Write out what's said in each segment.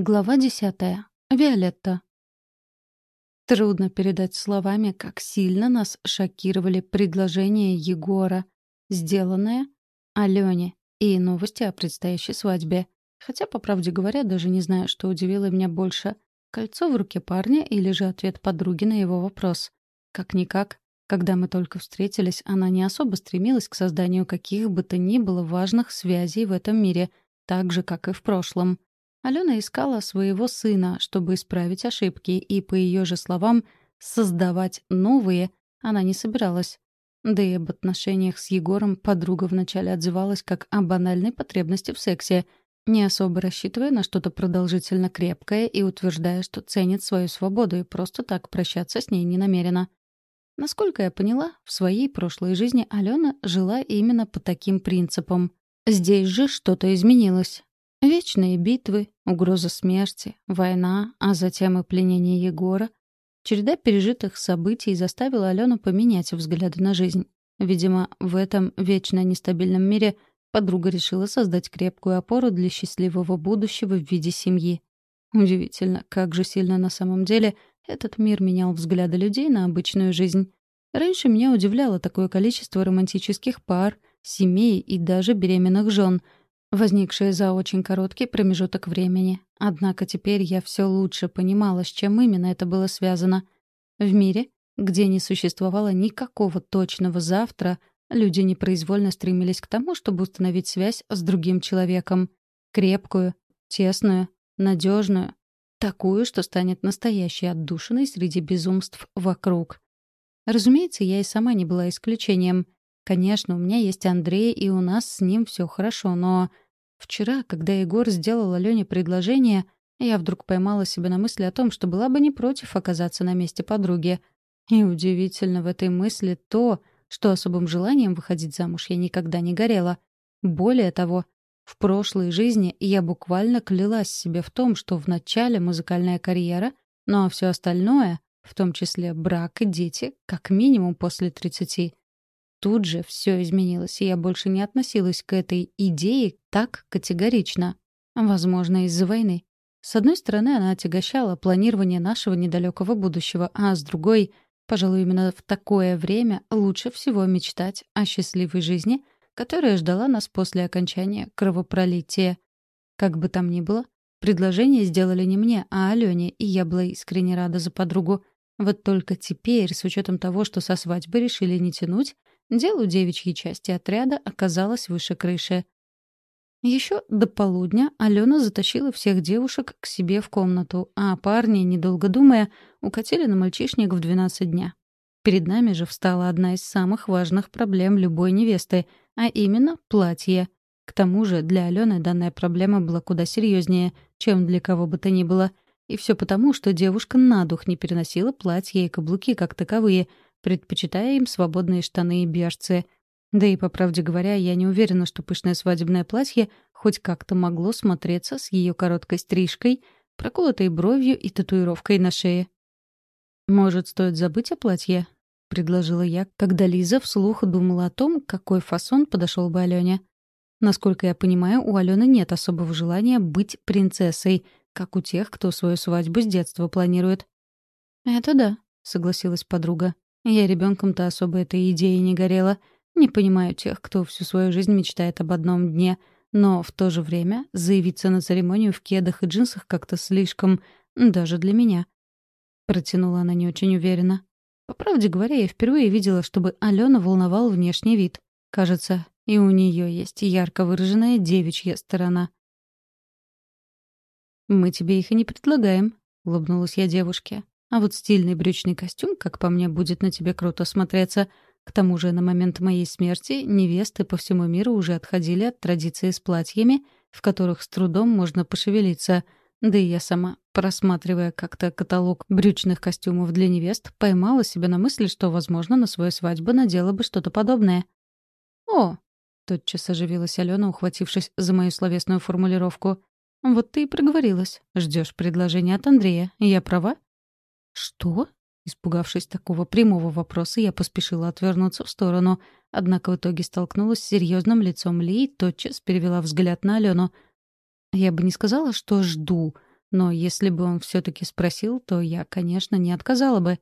Глава десятая. Виолетта. Трудно передать словами, как сильно нас шокировали предложения Егора, сделанное Алене и новости о предстоящей свадьбе. Хотя, по правде говоря, даже не знаю, что удивило меня больше — кольцо в руке парня или же ответ подруги на его вопрос. Как-никак, когда мы только встретились, она не особо стремилась к созданию каких бы то ни было важных связей в этом мире, так же, как и в прошлом. Алена искала своего сына, чтобы исправить ошибки, и, по ее же словам, создавать новые она не собиралась. Да и об отношениях с Егором подруга вначале отзывалась как о банальной потребности в сексе, не особо рассчитывая на что-то продолжительно крепкое и утверждая, что ценит свою свободу и просто так прощаться с ней не намерена. Насколько я поняла, в своей прошлой жизни Алена жила именно по таким принципам. Здесь же что-то изменилось. Вечные битвы, угроза смерти, война, а затем и пленение Егора. Череда пережитых событий заставила Алену поменять взгляды на жизнь. Видимо, в этом вечно нестабильном мире подруга решила создать крепкую опору для счастливого будущего в виде семьи. Удивительно, как же сильно на самом деле этот мир менял взгляды людей на обычную жизнь. Раньше меня удивляло такое количество романтических пар, семей и даже беременных жен — возникшее за очень короткий промежуток времени. Однако теперь я все лучше понимала, с чем именно это было связано. В мире, где не существовало никакого точного завтра, люди непроизвольно стремились к тому, чтобы установить связь с другим человеком. Крепкую, тесную, надежную, такую, что станет настоящей отдушиной среди безумств вокруг. Разумеется, я и сама не была исключением — Конечно, у меня есть Андрей, и у нас с ним все хорошо, но... Вчера, когда Егор сделал Алене предложение, я вдруг поймала себя на мысли о том, что была бы не против оказаться на месте подруги. И удивительно в этой мысли то, что особым желанием выходить замуж я никогда не горела. Более того, в прошлой жизни я буквально клялась себе в том, что вначале музыкальная карьера, ну а все остальное, в том числе брак и дети, как минимум после тридцати. Тут же все изменилось, и я больше не относилась к этой идее так категорично. Возможно, из-за войны. С одной стороны, она отягощала планирование нашего недалекого будущего, а с другой, пожалуй, именно в такое время лучше всего мечтать о счастливой жизни, которая ждала нас после окончания кровопролития. Как бы там ни было, предложение сделали не мне, а Алене, и я была искренне рада за подругу. Вот только теперь, с учетом того, что со свадьбы решили не тянуть, Дело девичьей части отряда оказалось выше крыши. Еще до полудня Алена затащила всех девушек к себе в комнату, а парни, недолго думая, укатили на мальчишник в 12 дня. Перед нами же встала одна из самых важных проблем любой невесты, а именно платье. К тому же для Алены данная проблема была куда серьезнее, чем для кого бы то ни было. И все потому, что девушка на дух не переносила платья и каблуки как таковые — предпочитая им свободные штаны и берцы. Да и, по правде говоря, я не уверена, что пышное свадебное платье хоть как-то могло смотреться с ее короткой стрижкой, проколотой бровью и татуировкой на шее. «Может, стоит забыть о платье?» — предложила я, когда Лиза вслух думала о том, какой фасон подошел бы Алене. Насколько я понимаю, у Алены нет особого желания быть принцессой, как у тех, кто свою свадьбу с детства планирует. «Это да», — согласилась подруга. Я ребенком-то особо этой идеей не горела. Не понимаю тех, кто всю свою жизнь мечтает об одном дне. Но в то же время заявиться на церемонию в кедах и джинсах как-то слишком... даже для меня. Протянула она не очень уверенно. По правде говоря, я впервые видела, чтобы Алена волновал внешний вид. Кажется, и у нее есть ярко выраженная девичья сторона. «Мы тебе их и не предлагаем», — улыбнулась я девушке. А вот стильный брючный костюм, как по мне, будет на тебе круто смотреться. К тому же на момент моей смерти невесты по всему миру уже отходили от традиции с платьями, в которых с трудом можно пошевелиться. Да и я сама, просматривая как-то каталог брючных костюмов для невест, поймала себя на мысли, что, возможно, на свою свадьбу надела бы что-то подобное. «О!» — тотчас оживилась Алена, ухватившись за мою словесную формулировку. «Вот ты и проговорилась. Ждешь предложения от Андрея. Я права?» «Что?» Испугавшись такого прямого вопроса, я поспешила отвернуться в сторону, однако в итоге столкнулась с серьезным лицом Ли и тотчас перевела взгляд на Алену. «Я бы не сказала, что жду, Но если бы он все-таки спросил, то я, конечно, не отказала бы.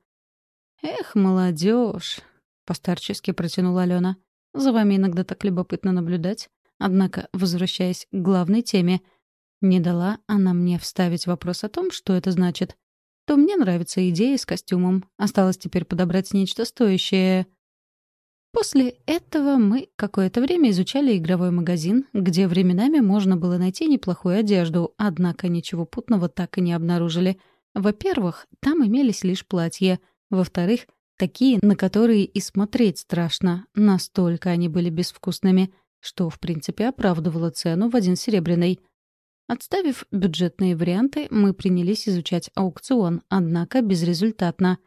«Эх, молодежь!» — постарчески протянула Алена. «За вами иногда так любопытно наблюдать. Однако, возвращаясь к главной теме, не дала она мне вставить вопрос о том, что это значит. То мне нравится идея с костюмом. Осталось теперь подобрать нечто стоящее. После этого мы какое-то время изучали игровой магазин, где временами можно было найти неплохую одежду, однако ничего путного так и не обнаружили. Во-первых, там имелись лишь платья. Во-вторых, такие, на которые и смотреть страшно. Настолько они были безвкусными, что, в принципе, оправдывало цену в один серебряный. Отставив бюджетные варианты, мы принялись изучать аукцион, однако безрезультатно.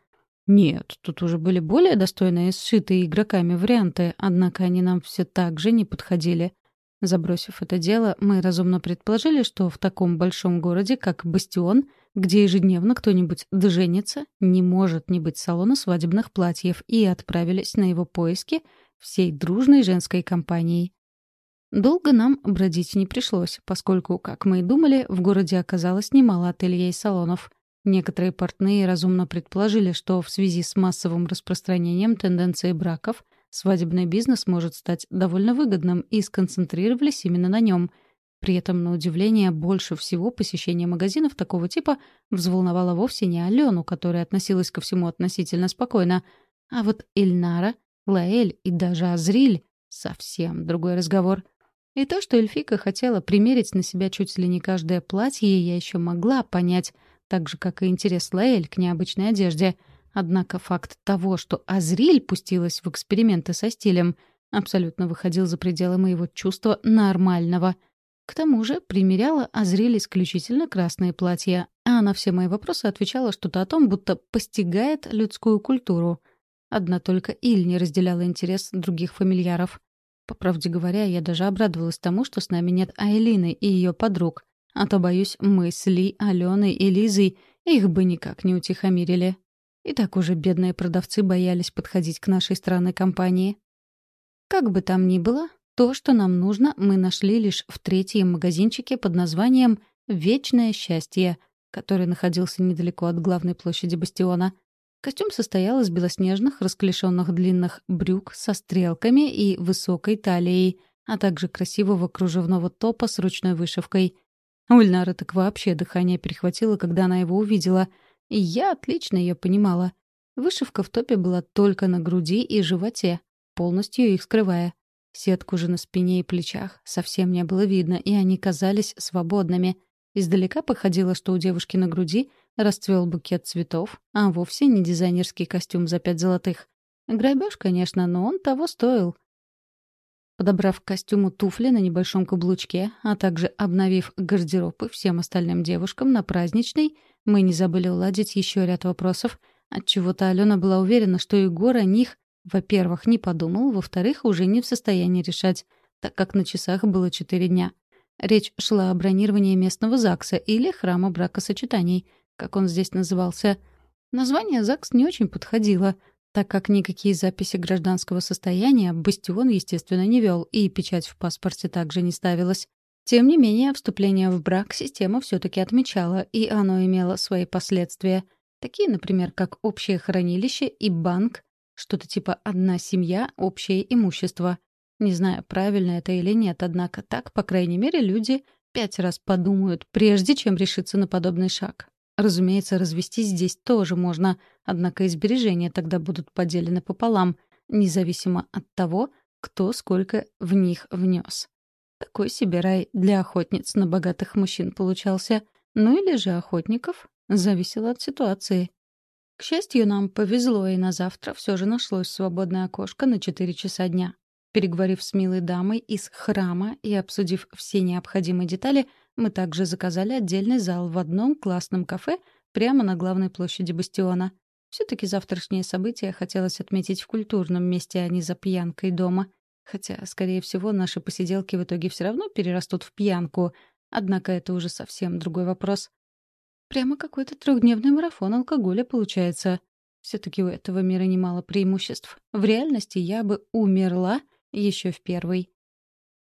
Нет, тут уже были более достойные сшитые игроками варианты, однако они нам все так же не подходили. Забросив это дело, мы разумно предположили, что в таком большом городе, как Бастион, где ежедневно кто-нибудь доженится, не может не быть салона свадебных платьев, и отправились на его поиски всей дружной женской компанией. Долго нам бродить не пришлось, поскольку, как мы и думали, в городе оказалось немало ателье и салонов. Некоторые портные разумно предположили, что в связи с массовым распространением тенденции браков свадебный бизнес может стать довольно выгодным и сконцентрировались именно на нем. При этом, на удивление, больше всего посещение магазинов такого типа взволновало вовсе не Алену, которая относилась ко всему относительно спокойно, а вот Ильнара, Лаэль и даже Азриль — совсем другой разговор — и то, что эльфика хотела примерить на себя чуть ли не каждое платье, я еще могла понять, так же, как и интерес Лаэль к необычной одежде. Однако факт того, что Азриль пустилась в эксперименты со стилем, абсолютно выходил за пределы моего чувства нормального. К тому же примеряла Азриль исключительно красные платья, а на все мои вопросы отвечала что-то о том, будто постигает людскую культуру. Одна только Иль не разделяла интерес других фамильяров. По правде говоря, я даже обрадовалась тому, что с нами нет Айлины и ее подруг. А то, боюсь, мы с Ли, Аленой и Лизой их бы никак не утихомирили. И так уже бедные продавцы боялись подходить к нашей странной компании. Как бы там ни было, то, что нам нужно, мы нашли лишь в третьем магазинчике под названием «Вечное счастье», который находился недалеко от главной площади Бастиона — Костюм состоял из белоснежных, расклешенных длинных брюк со стрелками и высокой талией, а также красивого кружевного топа с ручной вышивкой. У Ульнары так вообще дыхание перехватило, когда она его увидела, и я отлично ее понимала. Вышивка в топе была только на груди и животе, полностью их скрывая. Сетку же на спине и плечах совсем не было видно, и они казались свободными. Издалека походило, что у девушки на груди расцвел букет цветов, а вовсе не дизайнерский костюм за пять золотых. Грабеж, конечно, но он того стоил. Подобрав к костюму туфли на небольшом каблучке, а также обновив гардеробы всем остальным девушкам на праздничный, мы не забыли уладить еще ряд вопросов. Отчего-то Алена была уверена, что Егор о них, во-первых, не подумал, во-вторых, уже не в состоянии решать, так как на часах было четыре дня. Речь шла о бронировании местного ЗАГСа или храма бракосочетаний — как он здесь назывался. Название ЗАГС не очень подходило, так как никакие записи гражданского состояния Бастион, естественно, не вел, и печать в паспорте также не ставилась. Тем не менее, вступление в брак система все-таки отмечала, и оно имело свои последствия. Такие, например, как общее хранилище и банк, что-то типа «одна семья, общее имущество». Не знаю, правильно это или нет, однако так, по крайней мере, люди пять раз подумают, прежде чем решиться на подобный шаг. Разумеется, развестись здесь тоже можно, однако и тогда будут поделены пополам, независимо от того, кто сколько в них внес. Такой себе рай для охотниц на богатых мужчин получался. Ну или же охотников. Зависело от ситуации. К счастью, нам повезло, и на завтра все же нашлось свободное окошко на 4 часа дня. Переговорив с милой дамой из храма и обсудив все необходимые детали, мы также заказали отдельный зал в одном классном кафе прямо на главной площади Бастиона. Все-таки завтрашнее событие хотелось отметить в культурном месте, а не за пьянкой дома. Хотя, скорее всего, наши посиделки в итоге все равно перерастут в пьянку. Однако это уже совсем другой вопрос. Прямо какой-то трехдневный марафон алкоголя получается. Все-таки у этого мира немало преимуществ. В реальности я бы умерла еще в первый.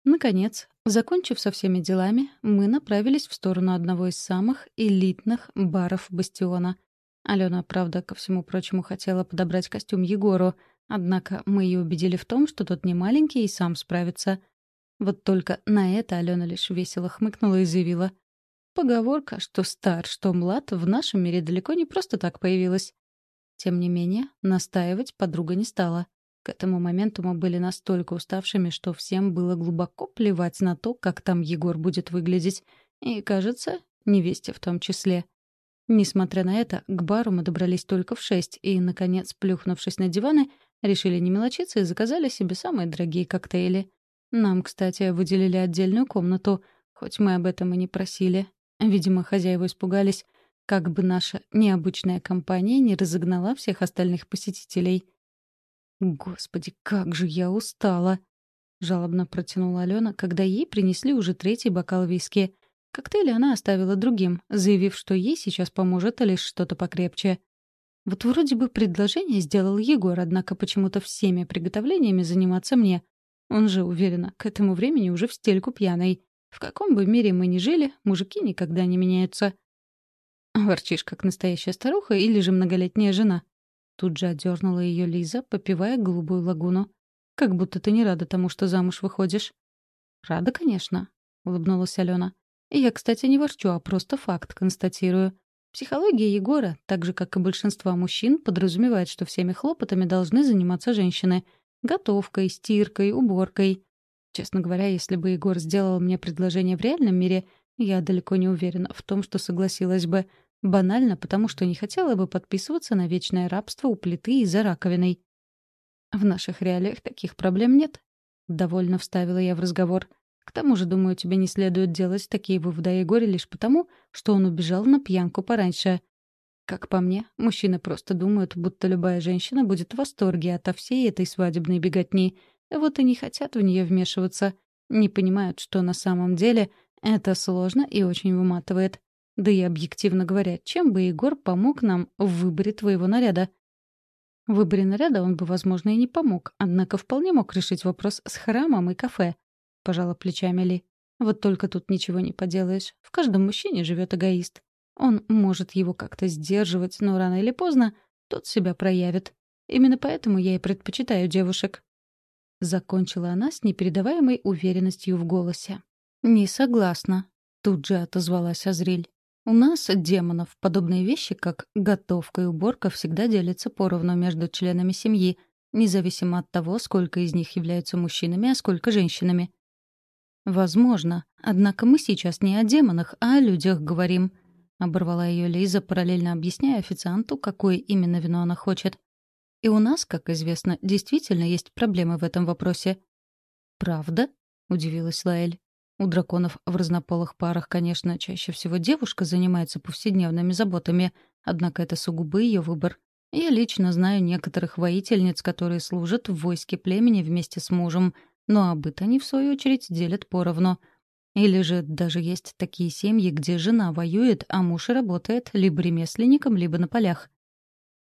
Наконец, Закончив со всеми делами, мы направились в сторону одного из самых элитных баров Бастиона. Алена, правда, ко всему прочему, хотела подобрать костюм Егору, однако мы ее убедили в том, что тот не маленький и сам справится. Вот только на это Алена лишь весело хмыкнула и заявила. Поговорка, что стар, что млад, в нашем мире далеко не просто так появилась. Тем не менее, настаивать подруга не стала. К этому моменту мы были настолько уставшими, что всем было глубоко плевать на то, как там Егор будет выглядеть. И, кажется, невесте в том числе. Несмотря на это, к бару мы добрались только в шесть и, наконец, плюхнувшись на диваны, решили не мелочиться и заказали себе самые дорогие коктейли. Нам, кстати, выделили отдельную комнату, хоть мы об этом и не просили. Видимо, хозяева испугались, как бы наша необычная компания не разогнала всех остальных посетителей — «Господи, как же я устала!» — жалобно протянула Алена, когда ей принесли уже третий бокал виски. Коктейли она оставила другим, заявив, что ей сейчас поможет лишь что-то покрепче. Вот вроде бы предложение сделал Егор, однако почему-то всеми приготовлениями заниматься мне. Он же, уверенно, к этому времени уже в стельку пьяный. В каком бы мире мы ни жили, мужики никогда не меняются. Ворчишь, как настоящая старуха или же многолетняя жена. Тут же отдернула ее Лиза, попивая голубую лагуну. «Как будто ты не рада тому, что замуж выходишь». «Рада, конечно», — улыбнулась Алена. «Я, кстати, не ворчу, а просто факт констатирую. Психология Егора, так же, как и большинства мужчин, подразумевает, что всеми хлопотами должны заниматься женщины. Готовкой, стиркой, уборкой. Честно говоря, если бы Егор сделал мне предложение в реальном мире, я далеко не уверена в том, что согласилась бы. Банально, потому что не хотела бы подписываться на вечное рабство у плиты и за раковиной. В наших реалиях таких проблем нет. Довольно вставила я в разговор. К тому же, думаю, тебе не следует делать такие выводы о Егоре лишь потому, что он убежал на пьянку пораньше. Как по мне, мужчины просто думают, будто любая женщина будет в восторге от всей этой свадебной беготни. Вот и не хотят в нее вмешиваться. Не понимают, что на самом деле это сложно и очень выматывает. Да и объективно говоря, чем бы Егор помог нам в выборе твоего наряда? В выборе наряда он бы, возможно, и не помог, однако вполне мог решить вопрос с храмом и кафе. Пожала плечами Ли. Вот только тут ничего не поделаешь. В каждом мужчине живет эгоист. Он может его как-то сдерживать, но рано или поздно тот себя проявит. Именно поэтому я и предпочитаю девушек. Закончила она с непередаваемой уверенностью в голосе. «Не согласна», — тут же отозвалась Азриль. У нас, демонов, подобные вещи, как готовка и уборка, всегда делятся поровну между членами семьи, независимо от того, сколько из них являются мужчинами, а сколько женщинами. «Возможно. Однако мы сейчас не о демонах, а о людях говорим», — оборвала ее Лиза, параллельно объясняя официанту, какое именно вино она хочет. «И у нас, как известно, действительно есть проблемы в этом вопросе». «Правда?» — удивилась Лаэль. У драконов в разнополых парах, конечно, чаще всего девушка занимается повседневными заботами, однако это сугубо ее выбор. Я лично знаю некоторых воительниц, которые служат в войске племени вместе с мужем, но быт они, в свою очередь, делят поровну. Или же даже есть такие семьи, где жена воюет, а муж работает либо ремесленником, либо на полях.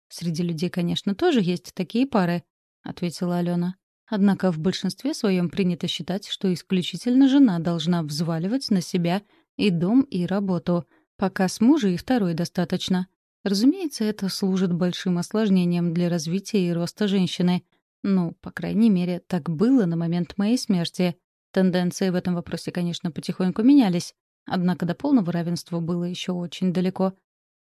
«Среди людей, конечно, тоже есть такие пары», — ответила Алена. Однако в большинстве своем принято считать, что исключительно жена должна взваливать на себя и дом, и работу, пока с мужа и второй достаточно. Разумеется, это служит большим осложнением для развития и роста женщины. Ну, по крайней мере, так было на момент моей смерти. Тенденции в этом вопросе, конечно, потихоньку менялись, однако до полного равенства было еще очень далеко.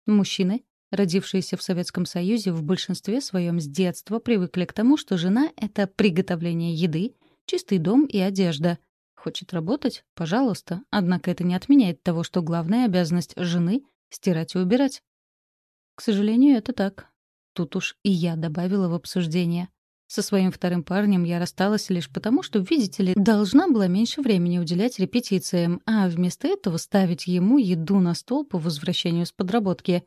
Мужчины родившиеся в Советском Союзе, в большинстве своем с детства привыкли к тому, что жена — это приготовление еды, чистый дом и одежда. Хочет работать? Пожалуйста. Однако это не отменяет того, что главная обязанность жены — стирать и убирать. К сожалению, это так. Тут уж и я добавила в обсуждение. Со своим вторым парнем я рассталась лишь потому, что, видите ли, должна была меньше времени уделять репетициям, а вместо этого ставить ему еду на стол по возвращению с подработки.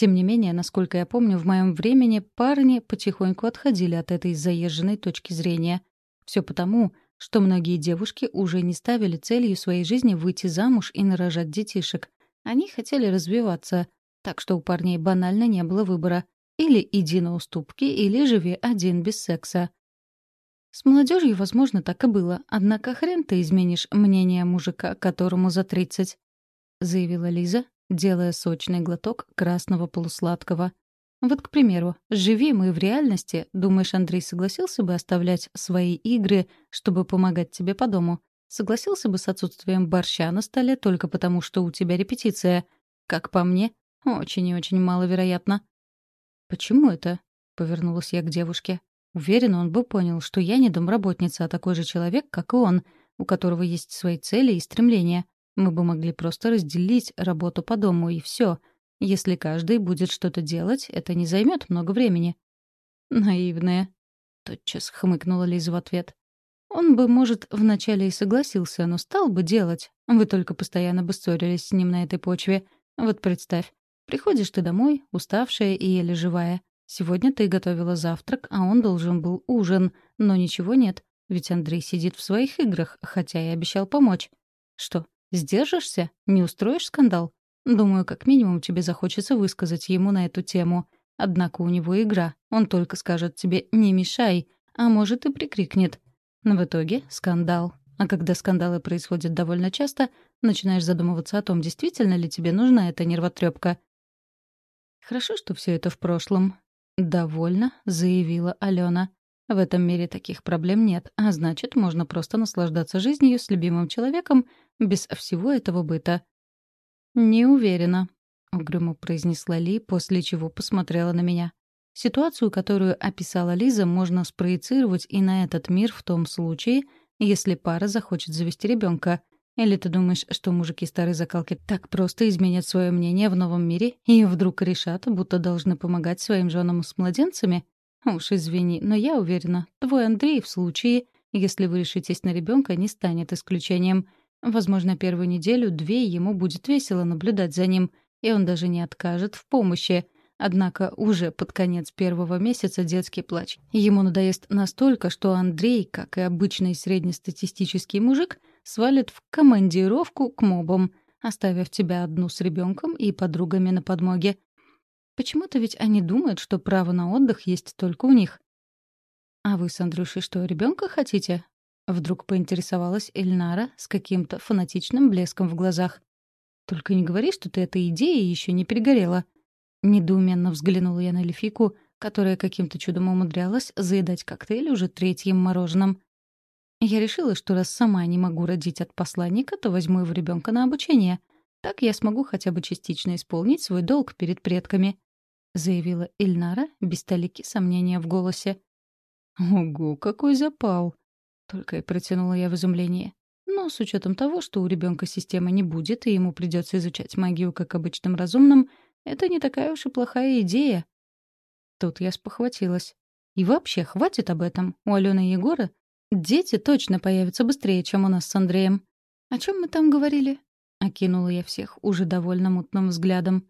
Тем не менее, насколько я помню, в моем времени парни потихоньку отходили от этой заезженной точки зрения. Все потому, что многие девушки уже не ставили целью своей жизни выйти замуж и нарожать детишек. Они хотели развиваться, так что у парней банально не было выбора. Или иди на уступки, или живи один без секса. С молодежью, возможно, так и было, однако хрен ты изменишь мнение мужика, которому за тридцать, заявила Лиза, делая сочный глоток красного полусладкого. Вот, к примеру, живи мы в реальности, думаешь, Андрей согласился бы оставлять свои игры, чтобы помогать тебе по дому? Согласился бы с отсутствием борща на столе только потому, что у тебя репетиция? Как по мне, очень и очень маловероятно. «Почему это?» — повернулась я к девушке. Уверен, он бы понял, что я не домработница, а такой же человек, как и он, у которого есть свои цели и стремления. Мы бы могли просто разделить работу по дому, и все. Если каждый будет что-то делать, это не займет много времени. «Наивная», — тотчас хмыкнула Лиза в ответ. «Он бы, может, вначале и согласился, но стал бы делать. Вы только постоянно бы ссорились с ним на этой почве. Вот представь, приходишь ты домой, уставшая и еле живая. Сегодня ты готовила завтрак, а он должен был ужин, но ничего нет, ведь Андрей сидит в своих играх, хотя и обещал помочь. Что, сдержишься? Не устроишь скандал? Думаю, как минимум тебе захочется высказать ему на эту тему. Однако у него игра, он только скажет тебе «не мешай», а может и прикрикнет. Но в итоге скандал. А когда скандалы происходят довольно часто, начинаешь задумываться о том, действительно ли тебе нужна эта нервотрепка. Хорошо, что все это в прошлом. «Довольно», — заявила Алена. «В этом мире таких проблем нет, а значит, можно просто наслаждаться жизнью с любимым человеком без всего этого быта». «Не уверена», — угрюмо произнесла Ли, после чего посмотрела на меня. Ситуацию, которую описала Лиза, можно спроецировать и на этот мир в том случае, если пара захочет завести ребенка. Или ты думаешь, что мужики старой закалки так просто изменят свое мнение в новом мире и вдруг решат, будто должны помогать своим женам с младенцами? Уж извини, но я уверена, твой Андрей в случае, если вы решитесь на ребенка, не станет исключением. Возможно, первую неделю-две ему будет весело наблюдать за ним, и он даже не откажет в помощи. Однако уже под конец первого месяца детский плач. Ему надоест настолько, что Андрей, как и обычный среднестатистический мужик, свалит в командировку к мобам, оставив тебя одну с ребенком и подругами на подмоге. Почему-то ведь они думают, что право на отдых есть только у них. «А вы с Андрюшей что, ребенка хотите?» Вдруг поинтересовалась Эльнара с каким-то фанатичным блеском в глазах. «Только не говори, что ты этой идеей еще не перегорела». Недоуменно взглянула я на Лефику, которая каким-то чудом умудрялась заедать коктейль уже третьим мороженым. Я решила, что раз сама не могу родить от посланника, то возьму его ребенка на обучение. Так я смогу хотя бы частично исполнить свой долг перед предками», — заявила Ильнара, без толики сомнения в голосе. «Ого, какой запал!» — только и протянула я в изумлении. Но с учетом того, что у ребенка системы не будет, и ему придется изучать магию как обычным разумным, это не такая уж и плохая идея. Тут я спохватилась. И вообще, хватит об этом. У Алены и Егора Дети точно появятся быстрее, чем у нас с Андреем. О чем мы там говорили? Окинула я всех уже довольно мутным взглядом.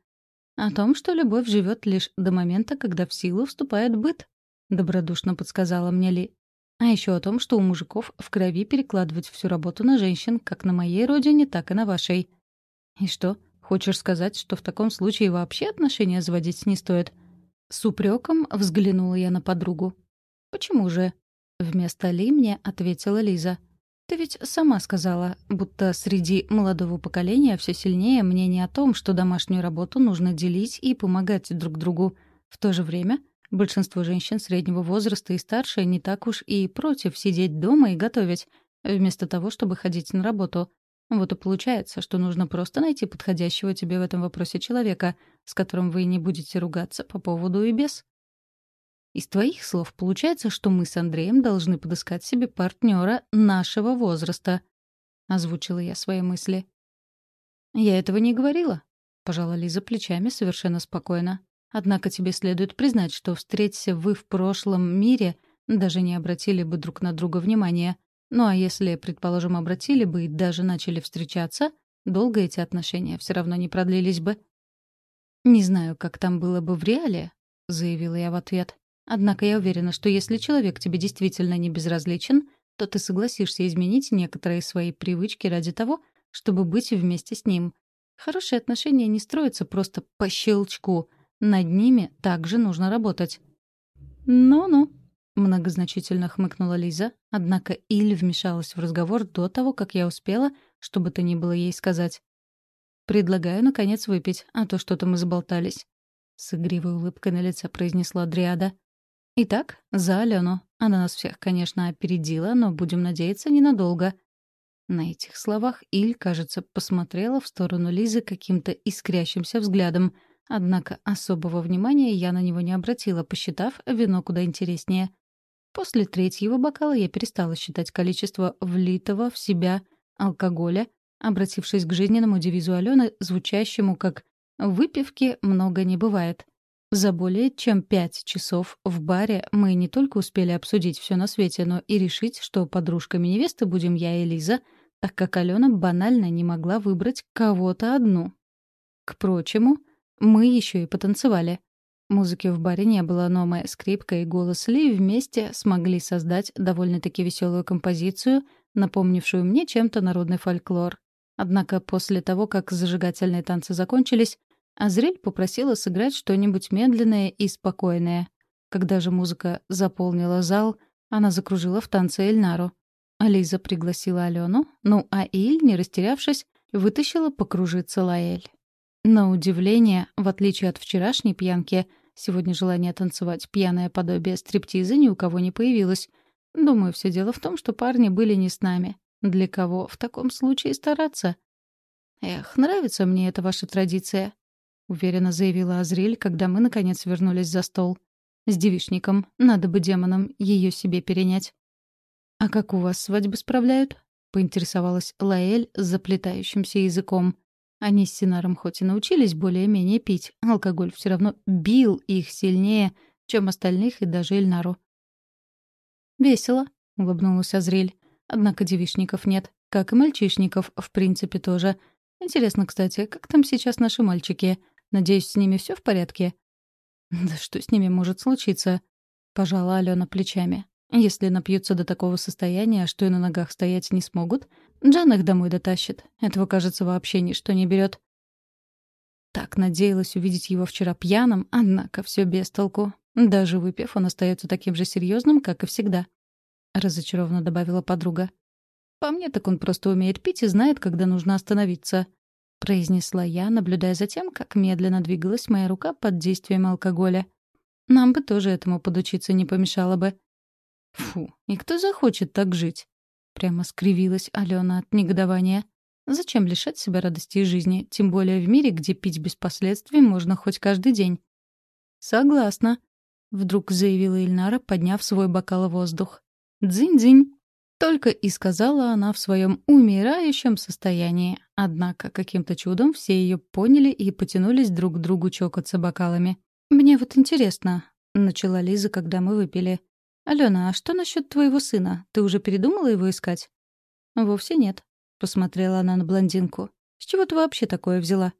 О том, что любовь живет лишь до момента, когда в силу вступает быт, добродушно подсказала мне Ли. А еще о том, что у мужиков в крови перекладывать всю работу на женщин, как на моей родине, так и на вашей. И что, хочешь сказать, что в таком случае вообще отношения заводить не стоит? С упреком взглянула я на подругу. Почему же? Вместо Ли мне ответила Лиза. «Ты ведь сама сказала, будто среди молодого поколения все сильнее мнение о том, что домашнюю работу нужно делить и помогать друг другу. В то же время большинство женщин среднего возраста и старше не так уж и против сидеть дома и готовить, вместо того, чтобы ходить на работу. Вот и получается, что нужно просто найти подходящего тебе в этом вопросе человека, с которым вы не будете ругаться по поводу и без». Из твоих слов получается, что мы с Андреем должны подыскать себе партнера нашего возраста. Озвучила я свои мысли. Я этого не говорила. Пожала Лиза плечами совершенно спокойно. Однако тебе следует признать, что, встретиться вы в прошлом мире, даже не обратили бы друг на друга внимания. Ну а если, предположим, обратили бы и даже начали встречаться, долго эти отношения все равно не продлились бы. «Не знаю, как там было бы в реале», — заявила я в ответ. Однако я уверена, что если человек тебе действительно не безразличен, то ты согласишься изменить некоторые свои привычки ради того, чтобы быть вместе с ним. Хорошие отношения не строятся просто по щелчку. Над ними также нужно работать. «Ну-ну», — Многозначительно хмыкнула Лиза, однако Иль вмешалась в разговор до того, как я успела, чтобы то ни было ей сказать. «Предлагаю, наконец, выпить, а то что-то мы заболтались», — с игривой улыбкой на лице произнесла Дриада. «Итак, за Алену. Она нас всех, конечно, опередила, но, будем надеяться, ненадолго». На этих словах Иль, кажется, посмотрела в сторону Лизы каким-то искрящимся взглядом, однако особого внимания я на него не обратила, посчитав вино куда интереснее. После третьего бокала я перестала считать количество влитого в себя алкоголя, обратившись к жизненному девизу Алены, звучащему как «выпивки много не бывает». За более чем пять часов в баре мы не только успели обсудить все на свете, но и решить, что подружками невесты будем я и Лиза, так как Алена банально не могла выбрать кого-то одну. К прочему, мы еще и потанцевали. Музыки в баре не было, но моя скрипка и голос Ли вместе смогли создать довольно-таки веселую композицию, напомнившую мне чем-то народный фольклор. Однако после того, как зажигательные танцы закончились, Азрель попросила сыграть что-нибудь медленное и спокойное. Когда же музыка заполнила зал, она закружила в танце Эльнару. Ализа пригласила Алену, ну а Иль, не растерявшись, вытащила покружиться Лаэль. На удивление, в отличие от вчерашней пьянки — Сегодня желание танцевать пьяное подобие стриптиза ни у кого не появилось. Думаю, все дело в том, что парни были не с нами. Для кого в таком случае стараться? «Эх, нравится мне эта ваша традиция», — уверенно заявила Азриль, когда мы, наконец, вернулись за стол. «С девишником. Надо бы демонам ее себе перенять». «А как у вас свадьбы справляют?» — поинтересовалась Лаэль с заплетающимся языком. Они с Синаром хоть и научились более-менее пить, алкоголь все равно бил их сильнее, чем остальных и даже Эльнару. «Весело», — улыбнулась Азрель. «Однако девишников нет, как и мальчишников, в принципе, тоже. Интересно, кстати, как там сейчас наши мальчики? Надеюсь, с ними все в порядке?» «Да что с ними может случиться?» — пожала Алена плечами. «Если напьются до такого состояния, что и на ногах стоять не смогут, Джан их домой дотащит. Этого, кажется, вообще ничто не берет. Так надеялась увидеть его вчера пьяным, однако все без толку. Даже выпив, он остается таким же серьезным, как и всегда. Разочарованно добавила подруга. По мне, так он просто умеет пить и знает, когда нужно остановиться. Произнесла я, наблюдая за тем, как медленно двигалась моя рука под действием алкоголя. Нам бы тоже этому подучиться не помешало бы. Фу, и кто захочет так жить? Прямо скривилась Алена от негодования. Зачем лишать себя радости жизни, тем более в мире, где пить без последствий можно хоть каждый день? Согласна, вдруг заявила Ильнара, подняв свой бокал в воздух. Дзынь-дзынь. Только и сказала она в своем умирающем состоянии. Однако каким-то чудом все ее поняли и потянулись друг к другу чокаться бокалами. «Мне вот интересно», — начала Лиза, когда мы выпили. «Алена, а что насчет твоего сына? Ты уже передумала его искать?» «Вовсе нет», — посмотрела она на блондинку. «С чего ты вообще такое взяла?»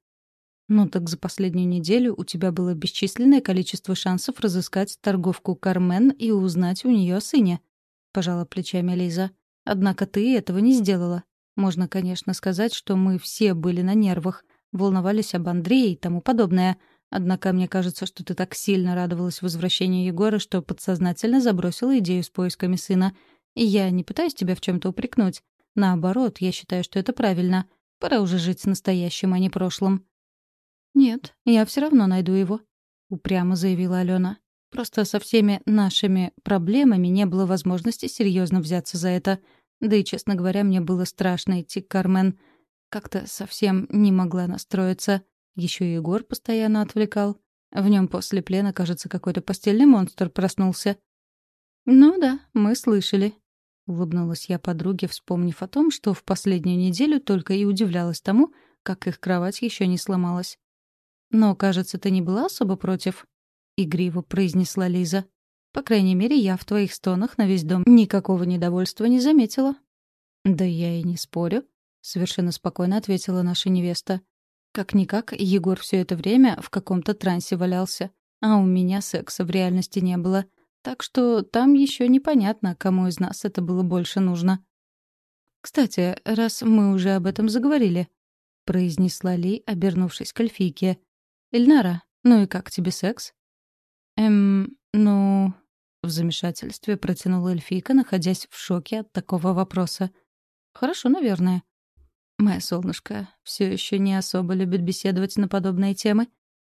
«Ну так за последнюю неделю у тебя было бесчисленное количество шансов разыскать торговку Кармен и узнать у нее о сыне», — пожала плечами Лиза. «Однако ты этого не сделала. Можно, конечно, сказать, что мы все были на нервах, волновались об Андрее и тому подобное, Однако мне кажется, что ты так сильно радовалась возвращению Егора, что подсознательно забросила идею с поисками сына. И я не пытаюсь тебя в чем то упрекнуть. Наоборот, я считаю, что это правильно. Пора уже жить настоящим, а не прошлым. «Нет, я все равно найду его», — упрямо заявила Алена. «Просто со всеми нашими проблемами не было возможности серьезно взяться за это. Да и, честно говоря, мне было страшно идти к Кармен. Как-то совсем не могла настроиться. Еще и Егор постоянно отвлекал. В нем после плена, кажется, какой-то постельный монстр проснулся. «Ну да, мы слышали», — улыбнулась я подруге, вспомнив о том, что в последнюю неделю только и удивлялась тому, как их кровать еще не сломалась. «Но, кажется, ты не была особо против», — игриво произнесла Лиза. «По крайней мере, я в твоих стонах на весь дом никакого недовольства не заметила». «Да я и не спорю», — совершенно спокойно ответила наша невеста. Как-никак, Егор все это время в каком-то трансе валялся, а у меня секса в реальности не было. Так что там еще непонятно, кому из нас это было больше нужно. «Кстати, раз мы уже об этом заговорили», — произнесла Ли, обернувшись к эльфийке. «Эльнара, ну и как тебе секс?» «Эм, ну...» В замешательстве протянула эльфийка, находясь в шоке от такого вопроса. «Хорошо, наверное». «Моя солнышко все еще не особо любит беседовать на подобные темы».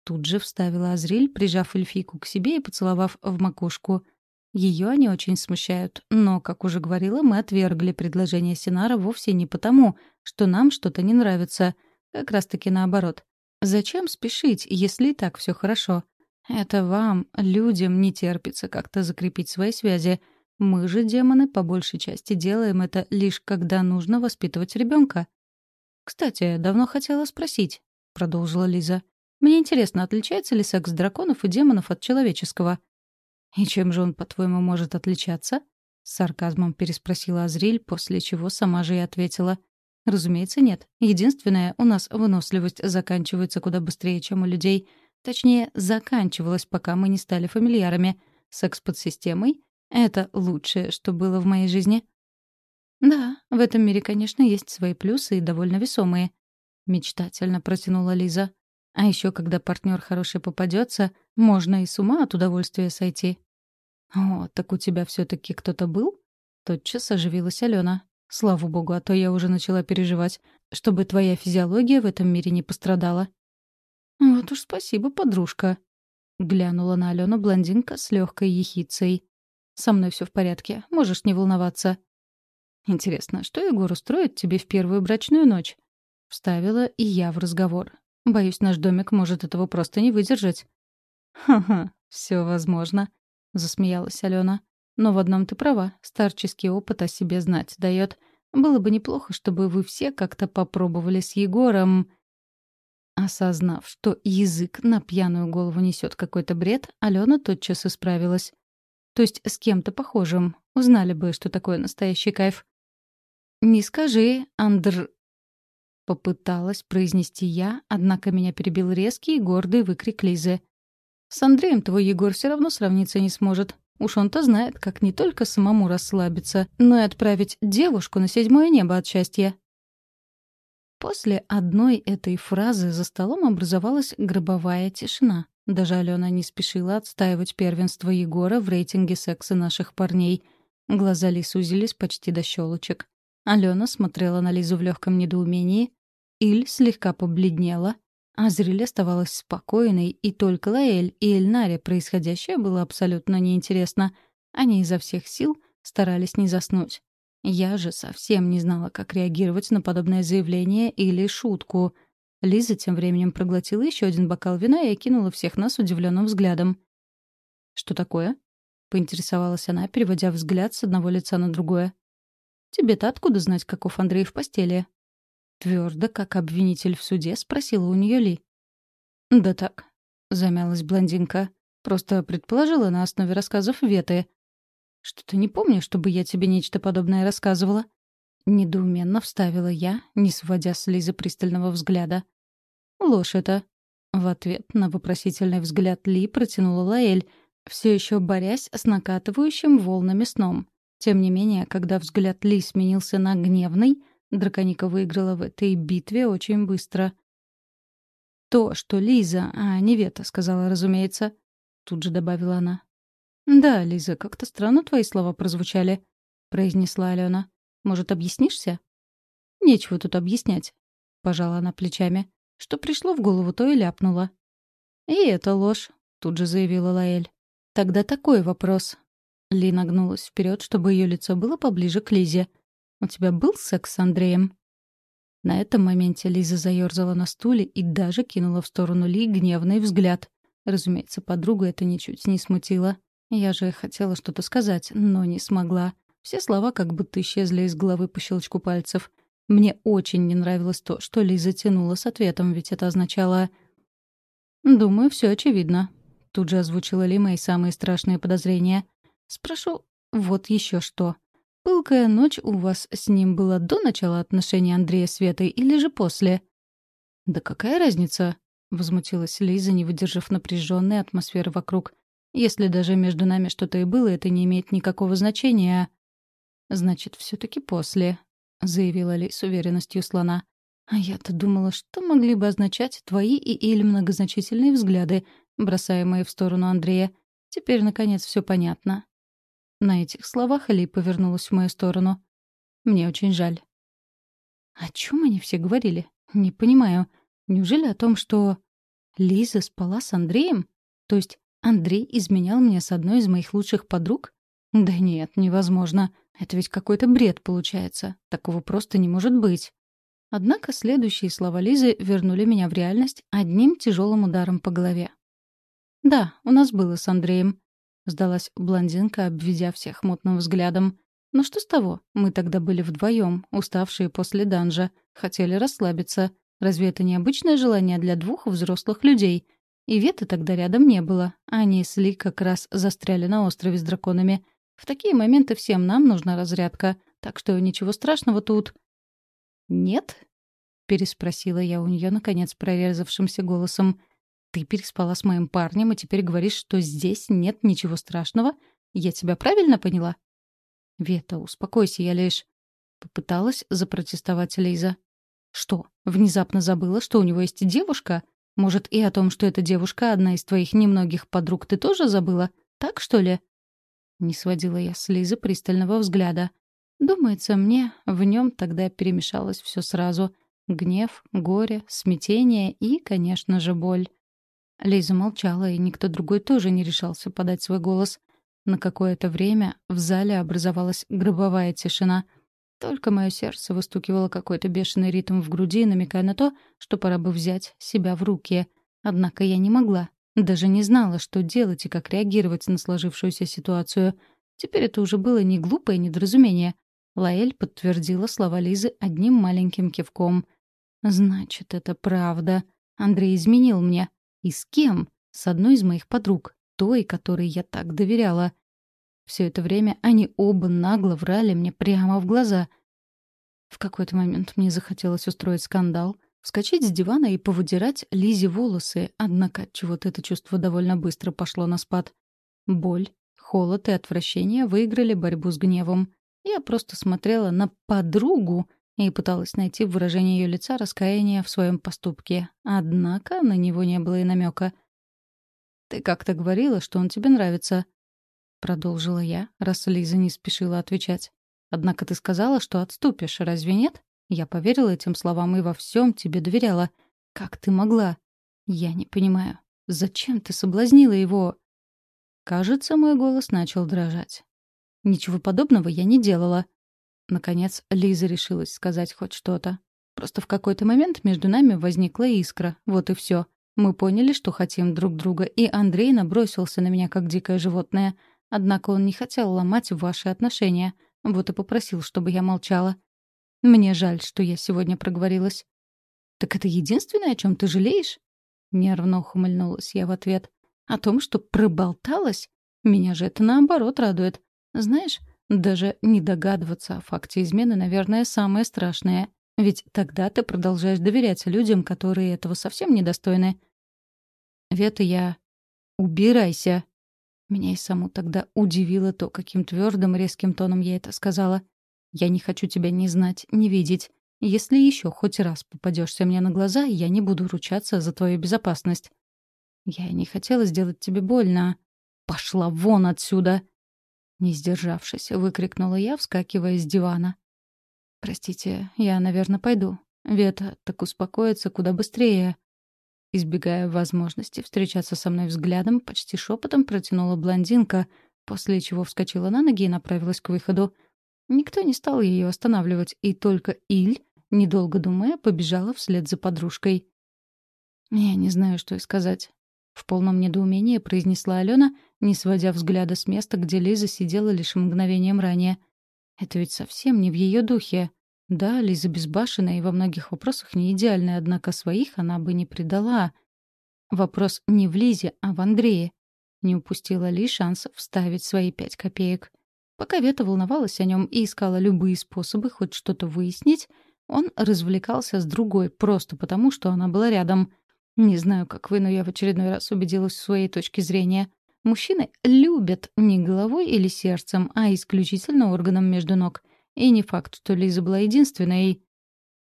Тут же вставила Азриль, прижав эльфийку к себе и поцеловав в макушку. Ее они очень смущают, но, как уже говорила, мы отвергли предложение Синара вовсе не потому, что нам что-то не нравится, как раз-таки наоборот. Зачем спешить, если и так все хорошо? Это вам, людям, не терпится как-то закрепить свои связи. Мы же, демоны, по большей части делаем это лишь когда нужно воспитывать ребенка. «Кстати, давно хотела спросить», — продолжила Лиза. «Мне интересно, отличается ли секс драконов и демонов от человеческого?» «И чем же он, по-твоему, может отличаться?» — с сарказмом переспросила Азриль, после чего сама же и ответила. «Разумеется, нет. Единственное, у нас выносливость заканчивается куда быстрее, чем у людей — Точнее, заканчивалась, пока мы не стали фамильярами. Секс под системой — это лучшее, что было в моей жизни. «Да, в этом мире, конечно, есть свои плюсы и довольно весомые», — мечтательно протянула Лиза. «А еще, когда партнер хороший попадется, можно и с ума от удовольствия сойти». «О, так у тебя все таки кто-то был?» Тотчас оживилась Алена. «Слава богу, а то я уже начала переживать, чтобы твоя физиология в этом мире не пострадала». «Вот уж спасибо, подружка», — глянула на Алену блондинка с легкой ехицей. «Со мной все в порядке, можешь не волноваться». «Интересно, что Егор устроит тебе в первую брачную ночь?» Вставила и я в разговор. «Боюсь, наш домик может этого просто не выдержать». «Ха-ха, все возможно», — засмеялась Алена. «Но в одном ты права, старческий опыт о себе знать дает. Было бы неплохо, чтобы вы все как-то попробовали с Егором...» Осознав, что язык на пьяную голову несет какой-то бред, Алена тотчас исправилась. То есть с кем-то похожим. Узнали бы, что такое настоящий кайф. «Не скажи, Андр...» Попыталась произнести я, однако меня перебил резкий и гордый выкрик Лизы. «С Андреем твой Егор все равно сравниться не сможет. Уж он-то знает, как не только самому расслабиться, но и отправить девушку на седьмое небо от счастья». После одной этой фразы за столом образовалась гробовая тишина. Даже Алена не спешила отстаивать первенство Егора в рейтинге секса наших парней. Глаза Ли сузились почти до щелочек. Алена смотрела на Лизу в легком недоумении. Иль слегка побледнела. А зрель оставалась спокойной, и только Лаэль и Эльнаре происходящее было абсолютно неинтересно. Они изо всех сил старались не заснуть. Я же совсем не знала, как реагировать на подобное заявление или шутку. Лиза тем временем проглотила еще один бокал вина и окинула всех нас удивленным взглядом. «Что такое?» — поинтересовалась она, переводя взгляд с одного лица на другое. «Тебе-то откуда знать, каков Андрей в постели?» Твердо, как обвинитель в суде, спросила у нее Ли. «Да так», — замялась блондинка. «Просто предположила на основе рассказов Веты. «Что-то не помню, чтобы я тебе нечто подобное рассказывала». Недоуменно вставила я, не сводя с Лизы пристального взгляда. «Ложь это». В ответ на вопросительный взгляд Ли протянула Лаэль, все еще борясь с накатывающим волнами сном. Тем не менее, когда взгляд Ли сменился на гневный, Драконика выиграла в этой битве очень быстро. «То, что Лиза, а не Вета, сказала, разумеется», — тут же добавила она. «Да, Лиза, как-то странно твои слова прозвучали», — произнесла Алена. «Может, объяснишься?» «Нечего тут объяснять», — пожала она плечами. «Что пришло в голову, то и ляпнула». «И это ложь», — тут же заявила Лаэль. «Тогда такой вопрос». Ли нагнулась вперед, чтобы ее лицо было поближе к Лизе. «У тебя был секс с Андреем?» На этом моменте Лиза заерзала на стуле и даже кинула в сторону Ли гневный взгляд. Разумеется, подругу это ничуть не смутило. Я же хотела что-то сказать, но не смогла. Все слова как будто исчезли из головы по щелчку пальцев. Мне очень не нравилось то, что Лиза тянула с ответом, ведь это означало... «Думаю, все очевидно», — тут же озвучила Ли мои самые страшные подозрения. «Спрошу, вот еще что. Пылкая ночь у вас с ним была до начала отношений Андрея с Светой или же после?» «Да какая разница?» — возмутилась Лиза, не выдержав напряженной атмосферы вокруг. Если даже между нами что-то и было, это не имеет никакого значения. Значит, все таки после, — заявила Ли с уверенностью слона. А я-то думала, что могли бы означать твои и или многозначительные взгляды, бросаемые в сторону Андрея. Теперь, наконец, все понятно. На этих словах Ли повернулась в мою сторону. «Мне очень жаль». О чем они все говорили? Не понимаю. Неужели о том, что... Лиза спала с Андреем? То есть Андрей изменял мне с одной из моих лучших подруг? Да нет, невозможно. Это ведь какой-то бред получается. Такого просто не может быть. Однако следующие слова Лизы вернули меня в реальность одним тяжелым ударом по голове. «Да, у нас было с Андреем», — сдалась блондинка, обведя всех мутным взглядом. «Но что с того? Мы тогда были вдвоем, уставшие после данжа, хотели расслабиться. Разве это не обычное желание для двух взрослых людей? И Веты тогда рядом не было. Они с Ли как раз застряли на острове с драконами. В такие моменты всем нам нужна разрядка, так что ничего страшного тут. «Нет?» — переспросила я у нее, наконец, прорезавшимся голосом. «Ты переспала с моим парнем и теперь говоришь, что здесь нет ничего страшного? Я тебя правильно поняла?» «Вета, успокойся, я лишь...» Попыталась запротестовать Лиза. «Что, внезапно забыла, что у него есть девушка? Может, и о том, что эта девушка — одна из твоих немногих подруг, ты тоже забыла? Так, что ли?» Не сводила я с Лизы пристального взгляда. Думается мне, в нем тогда перемешалось все сразу. Гнев, горе, смятение и, конечно же, боль. Лиза молчала, и никто другой тоже не решался подать свой голос. На какое-то время в зале образовалась гробовая тишина. Только мое сердце выстукивало какой-то бешеный ритм в груди, намекая на то, что пора бы взять себя в руки. Однако я не могла. Даже не знала, что делать и как реагировать на сложившуюся ситуацию. Теперь это уже было не глупое недоразумение. Лаэль подтвердила слова Лизы одним маленьким кивком. «Значит, это правда. Андрей изменил мне. И с кем? С одной из моих подруг, той, которой я так доверяла. Все это время они оба нагло врали мне прямо в глаза. В какой-то момент мне захотелось устроить скандал, Вскочить с дивана и повыдирать Лизе волосы, однако от чего-то это чувство довольно быстро пошло на спад. Боль, холод и отвращение выиграли борьбу с гневом. Я просто смотрела на подругу и пыталась найти в выражении ее лица раскаяние в своем поступке. Однако на него не было и намека. «Ты как-то говорила, что он тебе нравится», — продолжила я, раз Лиза не спешила отвечать. «Однако ты сказала, что отступишь, разве нет?» Я поверила этим словам и во всем тебе доверяла. Как ты могла? Я не понимаю. Зачем ты соблазнила его? Кажется, мой голос начал дрожать. Ничего подобного я не делала. Наконец, Лиза решилась сказать хоть что-то. Просто в какой-то момент между нами возникла искра. Вот и все. Мы поняли, что хотим друг друга, и Андрей набросился на меня как дикое животное. Однако он не хотел ломать ваши отношения. Вот и попросил, чтобы я молчала. Мне жаль, что я сегодня проговорилась. «Так это единственное, о чем ты жалеешь?» Нервно ухмыльнулась я в ответ. «О том, что проболталась? Меня же это наоборот радует. Знаешь, даже не догадываться о факте измены, наверное, самое страшное. Ведь тогда ты продолжаешь доверять людям, которые этого совсем недостойны. Вета, я... Убирайся. Меня и саму тогда удивило то, каким твердым резким тоном я это сказала. Я не хочу тебя ни знать, ни видеть. Если еще хоть раз попадешься мне на глаза, я не буду ручаться за твою безопасность. Я не хотела сделать тебе больно. Пошла вон отсюда!» Не сдержавшись, выкрикнула я, вскакивая с дивана. «Простите, я, наверное, пойду. Вета так успокоится куда быстрее». Избегая возможности встречаться со мной взглядом, почти шепотом протянула блондинка, после чего вскочила на ноги и направилась к выходу. Никто не стал ее останавливать, и только Иль, недолго думая, побежала вслед за подружкой. «Я не знаю, что и сказать», — в полном недоумении произнесла Алена, не сводя взгляда с места, где Лиза сидела лишь мгновением ранее. «Это ведь совсем не в ее духе. Да, Лиза безбашенная и во многих вопросах не идеальная, однако своих она бы не предала. Вопрос не в Лизе, а в Андрее. Не упустила Ли шанс вставить свои пять копеек. Пока Вета волновалась о нем и искала любые способы хоть что-то выяснить, он развлекался с другой просто потому, что она была рядом. Не знаю, как вы, но я в очередной раз убедилась в своей точке зрения. Мужчины любят не головой или сердцем, а исключительно органом между ног. И не факт, что Лиза была единственной.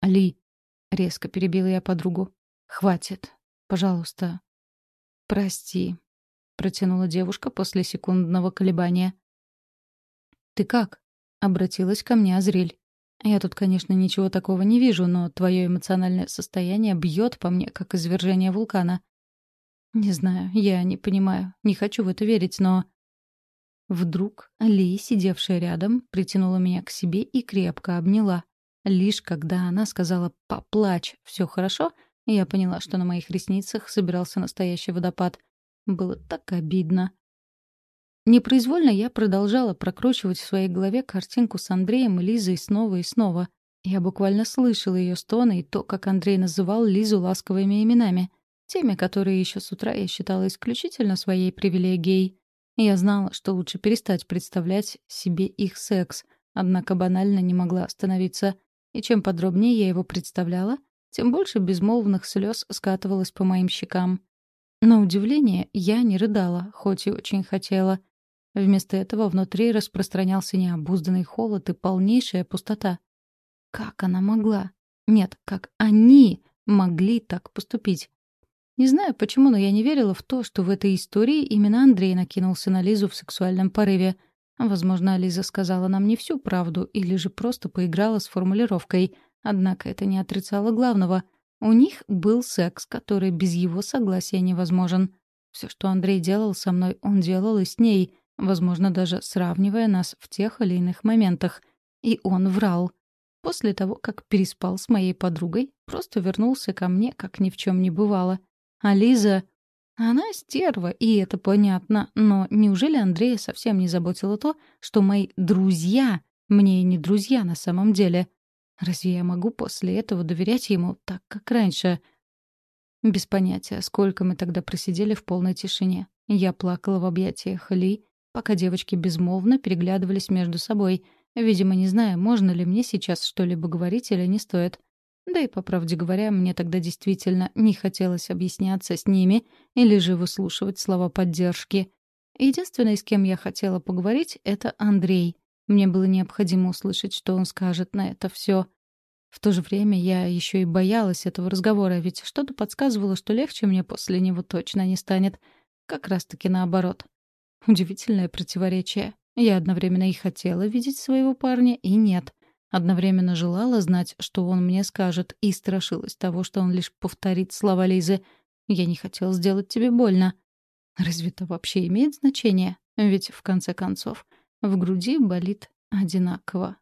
«Ли», — резко перебила я подругу, — «хватит. Пожалуйста». «Прости», — протянула девушка после секундного колебания. «Ты как?» — обратилась ко мне Азрель. «Я тут, конечно, ничего такого не вижу, но твое эмоциональное состояние бьет по мне, как извержение вулкана». «Не знаю, я не понимаю, не хочу в это верить, но...» Вдруг Ли, сидевшая рядом, притянула меня к себе и крепко обняла. Лишь когда она сказала «поплачь, все хорошо», я поняла, что на моих ресницах собирался настоящий водопад. Было так обидно. Непроизвольно я продолжала прокручивать в своей голове картинку с Андреем и Лизой снова и снова. Я буквально слышала ее стоны и то, как Андрей называл Лизу ласковыми именами. Теми, которые еще с утра я считала исключительно своей привилегией. Я знала, что лучше перестать представлять себе их секс, однако банально не могла остановиться. И чем подробнее я его представляла, тем больше безмолвных слез скатывалось по моим щекам. На удивление, я не рыдала, хоть и очень хотела. Вместо этого внутри распространялся необузданный холод и полнейшая пустота. Как она могла? Нет, как они могли так поступить? Не знаю почему, но я не верила в то, что в этой истории именно Андрей накинулся на Лизу в сексуальном порыве. Возможно, Лиза сказала нам не всю правду или же просто поиграла с формулировкой. Однако это не отрицало главного. У них был секс, который без его согласия невозможен. Все, что Андрей делал со мной, он делал и с ней, возможно, даже сравнивая нас в тех или иных моментах. И он врал. После того, как переспал с моей подругой, просто вернулся ко мне, как ни в чем не бывало. А Лиза... Она стерва, и это понятно, но неужели Андрея совсем не заботило то, что мои друзья мне и не друзья на самом деле? Разве я могу после этого доверять ему так, как раньше? Без понятия, сколько мы тогда просидели в полной тишине. Я плакала в объятиях Ли, пока девочки безмолвно переглядывались между собой, видимо, не зная, можно ли мне сейчас что-либо говорить или не стоит. Да и, по правде говоря, мне тогда действительно не хотелось объясняться с ними или же выслушивать слова поддержки. Единственное, с кем я хотела поговорить, — это Андрей. Мне было необходимо услышать, что он скажет на это все. В то же время я еще и боялась этого разговора, ведь что-то подсказывало, что легче мне после него точно не станет. Как раз-таки наоборот. Удивительное противоречие. Я одновременно и хотела видеть своего парня, и нет. Одновременно желала знать, что он мне скажет, и страшилась того, что он лишь повторит слова Лизы. «Я не хотел сделать тебе больно». Разве это вообще имеет значение? Ведь, в конце концов, в груди болит одинаково.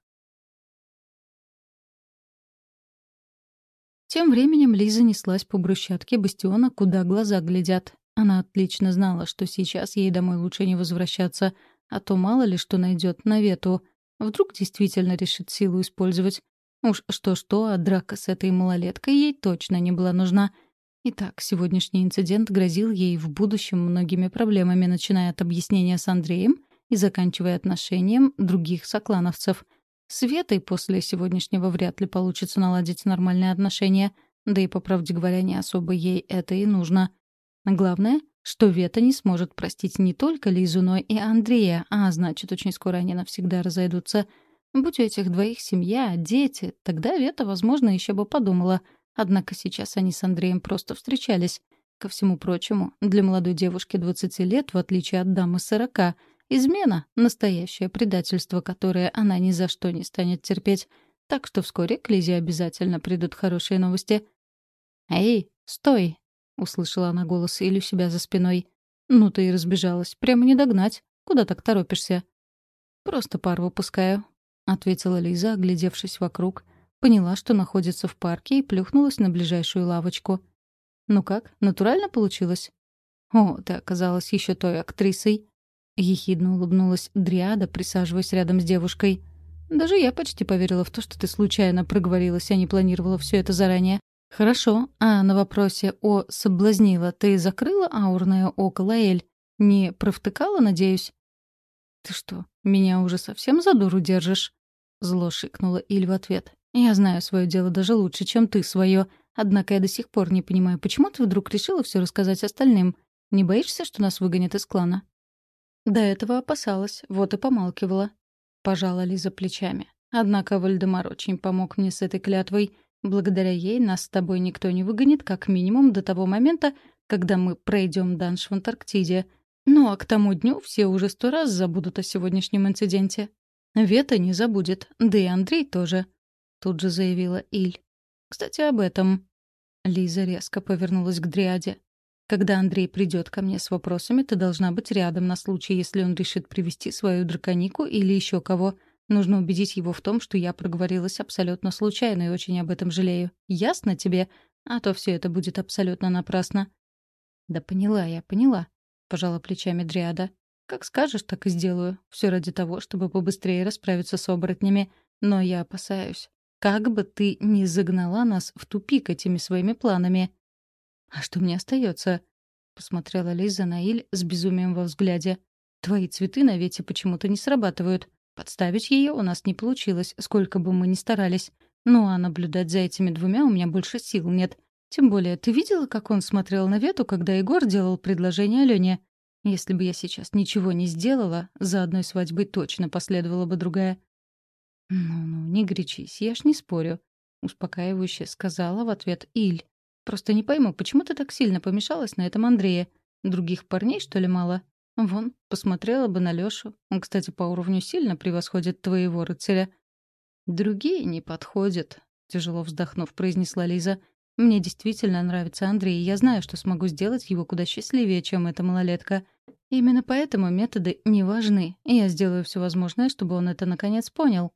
Тем временем Лиза неслась по брусчатке бастиона, куда глаза глядят. Она отлично знала, что сейчас ей домой лучше не возвращаться, а то мало ли что найдет на вету. Вдруг действительно решит силу использовать. Уж что-что, а драка с этой малолеткой ей точно не была нужна. Итак, сегодняшний инцидент грозил ей в будущем многими проблемами, начиная от объяснения с Андреем и заканчивая отношением других соклановцев. С Ветой после сегодняшнего вряд ли получится наладить нормальные отношения, да и, по правде говоря, не особо ей это и нужно. Главное, что Вета не сможет простить не только Лизу, но и Андрея, а значит, очень скоро они навсегда разойдутся. Будь у этих двоих семья, дети, тогда Вета, возможно, еще бы подумала. Однако сейчас они с Андреем просто встречались. Ко всему прочему, для молодой девушки 20 лет, в отличие от дамы 40, измена — настоящее предательство, которое она ни за что не станет терпеть. Так что вскоре к Лизе обязательно придут хорошие новости. «Эй, стой!» — услышала она голос Иль у себя за спиной. «Ну ты и разбежалась. Прямо не догнать. Куда так торопишься?» «Просто пар выпускаю», — ответила Лиза, оглядевшись вокруг. Поняла, что находится в парке, и плюхнулась на ближайшую лавочку. «Ну как, натурально получилось?» «О, ты оказалась еще той актрисой», — ехидно улыбнулась Дриада, присаживаясь рядом с девушкой. «Даже я почти поверила в то, что ты случайно проговорилась, а не планировала все это заранее. «Хорошо. А на вопросе о «соблазнила» ты закрыла аурное око Лаэль? Не провтыкала, надеюсь?» «Ты что, меня уже совсем за дуру держишь?» Зло шикнула Иль в ответ. «Я знаю свое дело даже лучше, чем ты свое. Однако я до сих пор не понимаю, почему ты вдруг решила все рассказать остальным? Не боишься, что нас выгонят из клана?» До этого опасалась, вот и помалкивала. Пожала Лиза плечами. Однако Вальдемар очень помог мне с этой клятвой. Благодаря ей нас с тобой никто не выгонит, как минимум до того момента, когда мы пройдем данж в Антарктиде. Ну а к тому дню все уже сто раз забудут о сегодняшнем инциденте. «Вета не забудет, да и Андрей тоже», — тут же заявила Иль. «Кстати, об этом». Лиза резко повернулась к Дриаде. «Когда Андрей придет ко мне с вопросами, ты должна быть рядом на случай, если он решит привести свою драконику или еще кого. Нужно убедить его в том, что я проговорилась абсолютно случайно и очень об этом жалею. Ясно тебе? А то все это будет абсолютно напрасно». «Да поняла я, поняла», — пожала плечами Дриада. «Как скажешь, так и сделаю. Все ради того, чтобы побыстрее расправиться с оборотнями. Но я опасаюсь. Как бы ты ни загнала нас в тупик этими своими планами». «А что мне остается? посмотрела Лиза на Иль с безумием во взгляде. «Твои цветы на вете почему-то не срабатывают. Подставить ее у нас не получилось, сколько бы мы ни старались. Ну а наблюдать за этими двумя у меня больше сил нет. Тем более, ты видела, как он смотрел на Вету, когда Егор делал предложение Алене? Если бы я сейчас ничего не сделала, за одной свадьбой точно последовала бы другая. «Ну-ну, не гречись, я ж не спорю», — успокаивающе сказала в ответ Иль. «Просто не пойму, почему ты так сильно помешалась на этом Андрее? Других парней, что ли, мало? Вон, посмотрела бы на Лёшу. Он, кстати, по уровню сильно превосходит твоего рыцаря». «Другие не подходят», — тяжело вздохнув, произнесла Лиза. Мне действительно нравится Андрей, и я знаю, что смогу сделать его куда счастливее, чем эта малолетка. Именно поэтому методы не важны, и я сделаю все возможное, чтобы он это наконец понял».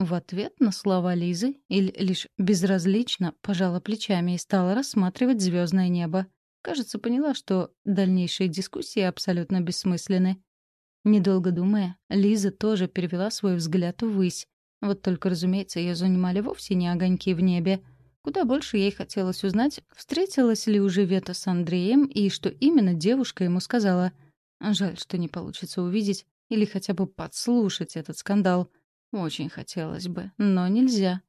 В ответ на слова Лизы Иль лишь безразлично пожала плечами и стала рассматривать звездное небо. Кажется, поняла, что дальнейшие дискуссии абсолютно бессмысленны. Недолго думая, Лиза тоже перевела свой взгляд ввысь. Вот только, разумеется, ее занимали вовсе не огоньки в небе — Куда больше ей хотелось узнать, встретилась ли уже Вета с Андреем и что именно девушка ему сказала. Жаль, что не получится увидеть или хотя бы подслушать этот скандал. Очень хотелось бы, но нельзя.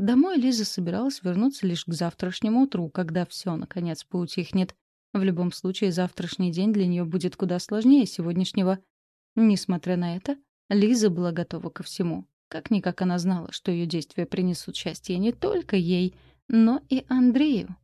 Домой Лиза собиралась вернуться лишь к завтрашнему утру, когда все наконец поутихнет. В любом случае, завтрашний день для нее будет куда сложнее сегодняшнего. Несмотря на это, Лиза была готова ко всему. Как-никак она знала, что ее действия принесут счастье не только ей — но и Андрею.